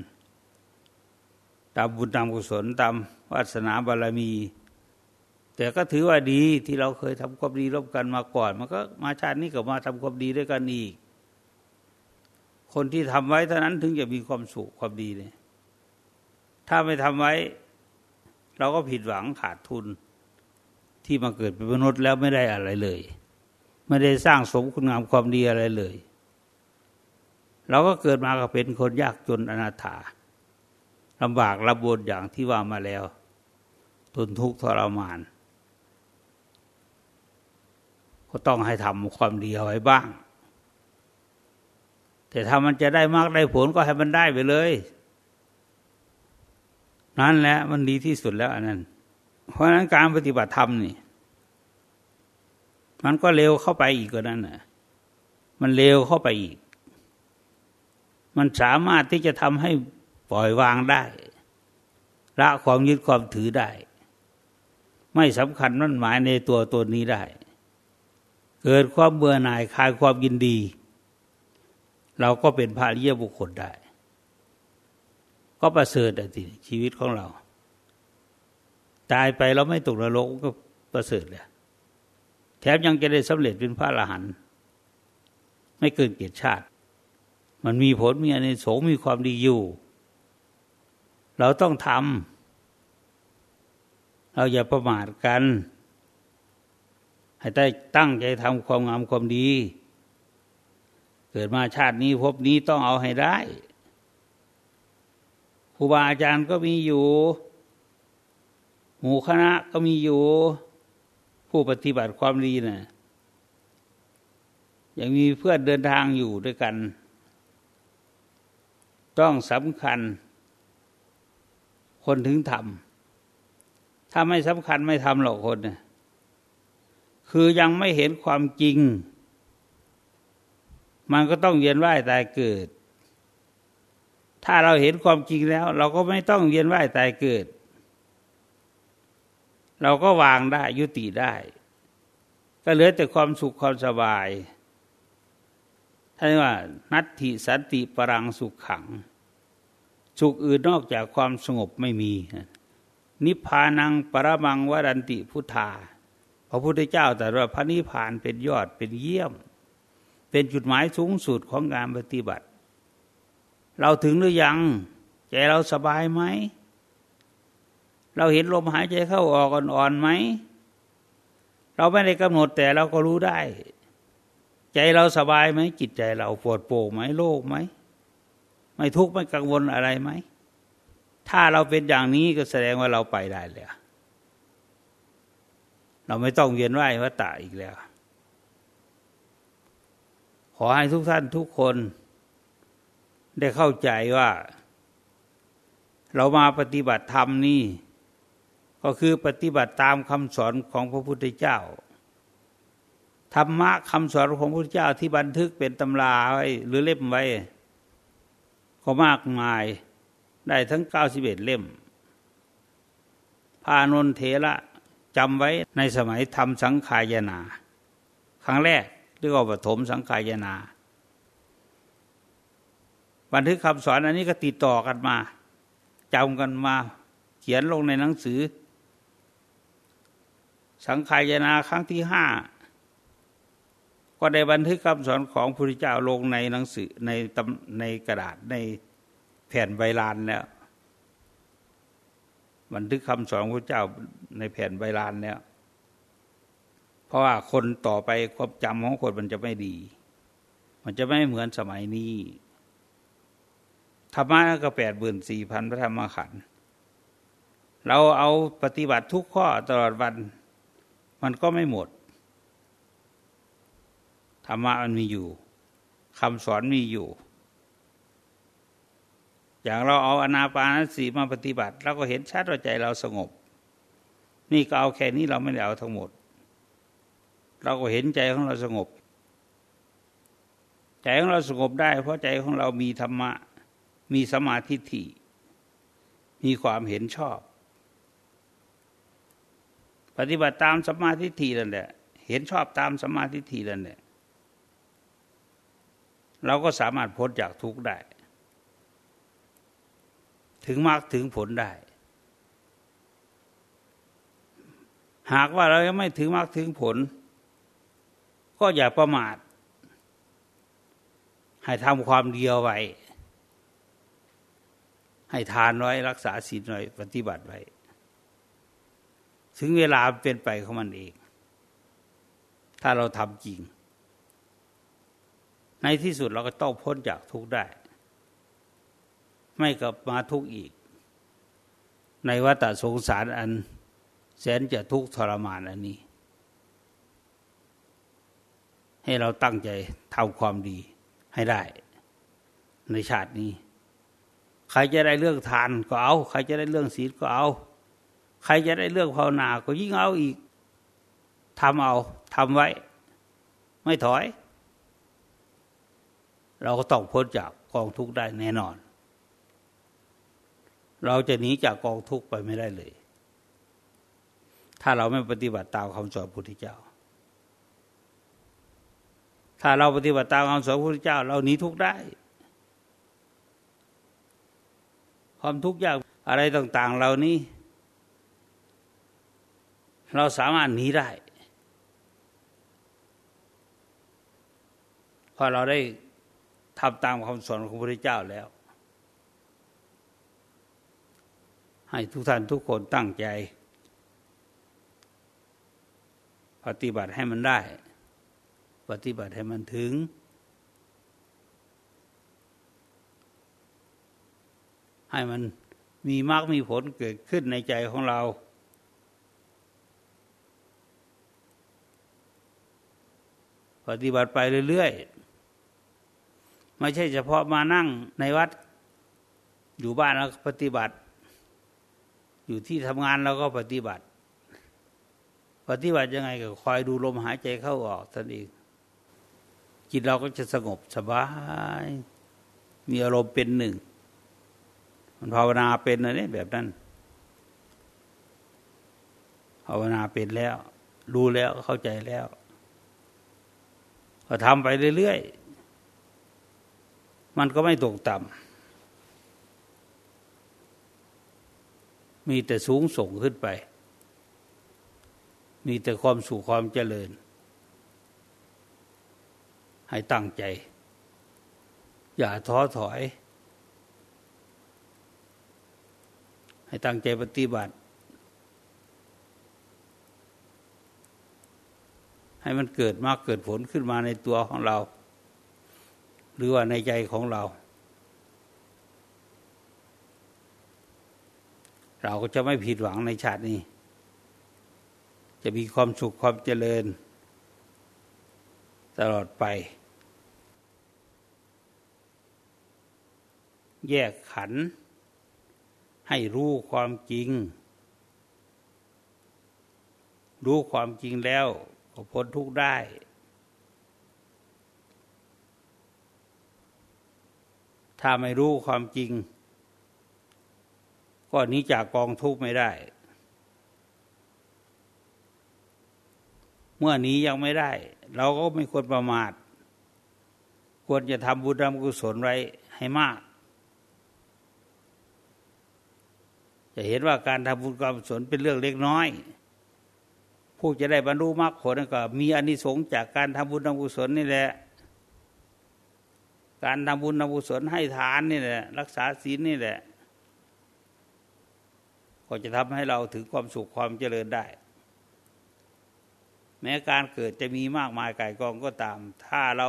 ตามบุญตามกุศลตามวาสนาบารมี แต่ก็ถือว่าดีที่เราเคยทำความดีร่วมกันมาก่อน มันก็มาชาตินี้ก็มาทำความดีด้วยกันอีก คนที่ทำไว้เท่านั้นถึงจะมีความสุขความดีเนี่ยถ้าไม่ทำไว้ เราก็ผิดหวังขาดทุนที่มาเกิดเป็นมนุษย์แล้วไม่ได้อะไรเลย ไม่ได้สร้างสมคุณงามความดีอะไรเลย เราก็เกิดมาก็เป็นคนยากจนอนาถาลำบากระบนอย่างที่ว่ามาแล้วทนทุกข์ทรมาน ก็ต้องให้ทำความดีเอาไว้บ้าง แต่ถ้ามันจะได้มากได้ผลก็ให้มันได้ไปเลย นั่นแหละมันดีที่สุดแล้วอันนั้น เพราะนั้นการปฏิบัติธรรมนี่ มันก็เร็วเข้าไปอีกกว่านั้นน่ะ มันเร็วเข้าไปอีก มันสามารถที่จะทำให้ปล่อยวางได้ละความยึดความถือได้ ไม่สำคัญนั่นหมายในตัวตนนี้ได้ เกิดความเบื่อหน่ายคลายความยินดี เราก็เป็นพระริยบุคคลได้ ก็ประเสริฐสิชีวิตของเรา ตายไปเราไม่ตกนรกก็ประเสริฐเลยแถมยังจะได้สำเร็จเป็นพระอรหันต์ไม่เกินเกียรติชาติ มันมีผลมีอันสงมีความดีอยู่ เราต้องทำเราอย่าประมาทกัน ให้ได้ตั้งใจทำความงามความดี เกิดมาชาตินี้พบนี้ต้องเอาให้ได้ ครูบาอาจารย์ก็มีอยู่ หมู่คณะก็มีอยู่ ผู้ปฏิบัติความดีนะ่ะยังมีเพื่อนเดินทางอยู่ด้วยกัน ต้องสำคัญ คนถึงทำถ้าไม่สำคัญไม่ทำหรอกคนนะคือยังไม่เห็นความจริง มันก็ต้องเยียนว่ายตายเกิด ถ้าเราเห็นความจริงแล้ว เราก็ไม่ต้องเวียนว่ายตายเกิด เราก็วางได้ยุติได้ ก็เหลือแต่ความสุขความสบายท่านว่า นัตถิสันติปรังสุขขัง สุขอื่นนอกจากความสงบไม่มี นิพพานังปรมังวรันติพุทธาพระพุทธเจ้าแต่ว่าพระนิพพานเป็นยอดเป็นเยี่ยม เป็นจุดหมายสูงสุดของการปฏิบัติ เราถึงหรือยัง ใจเราสบายไหม เราเห็นลมหายใจเข้าออกอ่อนๆไหม เราไม่ได้กำหนดแต่เราก็รู้ได้ ใจเราสบายไหม จิตใจเราปวดโปร่งไหมโล่งไหม ไม่ทุกข์ไม่กังวลอะไรไหม ถ้าเราเป็นอย่างนี้ก็แสดงว่าเราไปได้แล้วเราไม่ต้องเวียนว่ายวัฏฏะอีกแล้ว ขอให้ทุกท่านทุกคน ได้เข้าใจว่า เรามาปฏิบัติธรรมนี่ ก็คือปฏิบัติตามคำสอนของพระพุทธเจ้าธรรมะคำสอนของพระพุทธเจ้าที่บันทึกเป็นตำราไว้หรือเล่มไว้ ก็มากมายได้ทั้งเก้าสิบเอ็ดเล่ม พานนเทระจำไว้ในสมัยทำสังขายนา ครั้งแรกเรียกว่าปฐมสังขายนา บันทึกคำสอนอันนี้ก็ติดต่อกันมาจำกันมา เขียนลงในหนังสือ สังขายนาครั้งที่ห้าก็ได้บันทึกคำสอนของพระพุทธเจ้าลงในหนังสือในตในกระดาษในแผ่นใบลานแล้วบันทึกคำสอนพระเจ้าในแผ่นใบลานแล้วเพราะว่าคนต่อไปความจำของคนมันจะไม่ดี มันจะไม่เหมือนสมัยนี้ ธรรมะก็แปดหมื่นสี่พันพระธรรมขันธ์เราเอาปฏิบัติทุกข้อตลอดวัน มันก็ไม่หมด ธรรมะมันมีอยู่คำสอนมีอยู่ อย่างเราเอาอนาปานสีมาปฏิบัติเราก็เห็นชัดว่าใจเราสงบ นี่ก็เอาแค่นี้เราไม่ได้เอาทั้งหมด เราก็เห็นใจของเราสงบ ใจของเราสงบได้ เพราะใจของเรามีธรรมะ มีสมาธิฐิมีความเห็นชอบ ปฏิบัติตามสมาธิฐินั่นแหละเห็นชอบตามสมาธิฐินั่นแหละเราก็สามารถพ้นจากทุกข์ได้ ถึงมากถึงผลได้ หากว่าเรายังไม่ถึงมากถึงผล ก็อย่าประมาท ให้ทำความเดียวไว้ ให้ทานไว้รักษาศีลไว้ปฏิบัติไว้ ถึงเวลาเป็นไปของมันเอง ถ้าเราทำจริง ในที่สุดเราก็ต้องพ้นจากทุกข์ได้ ไม่กลับมาทุกข์อีก ในวัฏสงสารอัน แสนจะทุกข์ทรมานอันนี้ ให้เราตั้งใจทำความดีให้ได้ในชาตินี้ ใครจะได้เรื่องทานก็เอา ใครจะได้เรื่องศีลก็เอา ใครจะได้เรื่องภาวนาก็ยิ่งเอาอีกทำเอาทำไว้ ไม่ถอย เราก็ต้องพ้นจากกองทุกข์ได้แน่นอน เราจะหนีจากกองทุกข์ไปไม่ได้เลย ถ้าเราไม่ปฏิบัติตามคำสอนพุทธเจ้า ถ้าเราปฏิบัติตามคำสอนพุทธเจ้า เราหนีทุกข์ได้ ความทุกข์ยากอะไรต่าง ๆ เหล่านี้ เราสามารถหนีได้เพราะเราได้ทำตามคำสอนของพระพุทธเจ้าแล้ว ให้ทุกท่านทุกคนตั้งใจ ปฏิบัติให้มันได้ ปฏิบัติให้มันถึง ให้มันมีมรรคมีผลเกิดขึ้นในใจของเรา ปฏิบัติไปเรื่อยๆ ไม่ใช่เฉพาะมานั่งในวัด อยู่บ้านแล้วปฏิบัติ อยู่ที่ทำงานเราก็ปฏิบัติ ปฏิบัติยังไงก็คอยดูลมหายใจเข้าออกท่านเองจิตเราก็จะสงบสบาย มีอารมณ์เป็นหนึ่ง มันภาวนาเป็นอะไรแบบนั้น ภาวนาเป็นแล้ว รู้แล้วเข้าใจแล้ว ก็ทำไปเรื่อยๆ มันก็ไม่ตกต่ำมีแต่สูงส่งขึ้นไป มีแต่ความสุขความเจริญ ให้ตั้งใจ อย่าท้อถอย ให้ตั้งใจปฏิบัติ ให้มันเกิดมากเกิดผลขึ้นมาในตัวของเรา หรือว่าในใจของเรา เราก็จะไม่ผิดหวังในชาตินี้ จะมีความสุขความเจริญ ตลอดไปแยกขัน ให้รู้ความจริง รู้ความจริงแล้วก็พ้นทุกข์ได้ ถ้าไม่รู้ความจริง ก็นี้จากกองทุกข์ไม่ได้ เมื่อนี้ยังไม่ได้ เราก็ไม่ควรประมาท ควรจะทำบุญทำกุศลไว้ให้มาก จะเห็นว่าการทำบุญกุศลเป็นเรื่องเล็กน้อย ผู้จะได้บรรลุมรรคผลก็มีอานิสงส์จากการทำบุญทำกุศลนี่แหละ การทำบุญทำกุศลให้ทานนี่แหละ รักษาศีลนี่แหละ ก็จะทำให้เราถึงความสุขความเจริญได้ แม้การเกิดจะมีมากมายไก่กองก็ตาม ถ้าเรา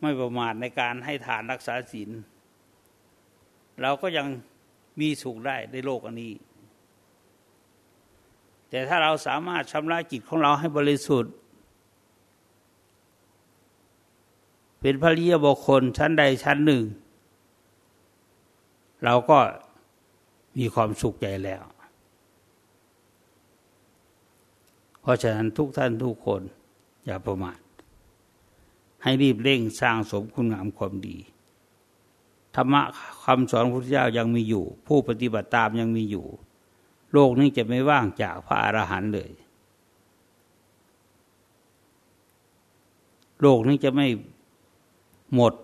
ไม่ประมาทในการให้ทานรักษาศีลเราก็ยัง มีสุขได้ในโลกอันนี้ แต่ถ้าเราสามารถชำระจิตของเราให้บริสุทธิ์ เป็นพระริยบุคคลชั้นใดชั้นหนึ่ง เราก็มีความสุขใจแล้ว เพราะฉะนั้นทุกท่านทุกคนอย่าประมาทให้รีบเร่งสร้างสมคุณงามความดี ธรรมะคำสอนพระพุทธเจ้ายังมีอยู่ ผู้ปฏิบัติตามยังมีอยู่ โลกนี้จะไม่ว่างจากพระอรหันต์เลย โลกนี้จะไม่หมด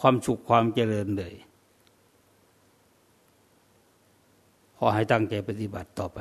ความสุขความเจริญเลยขอให้ตั้งใจปฏิบัติต่อไป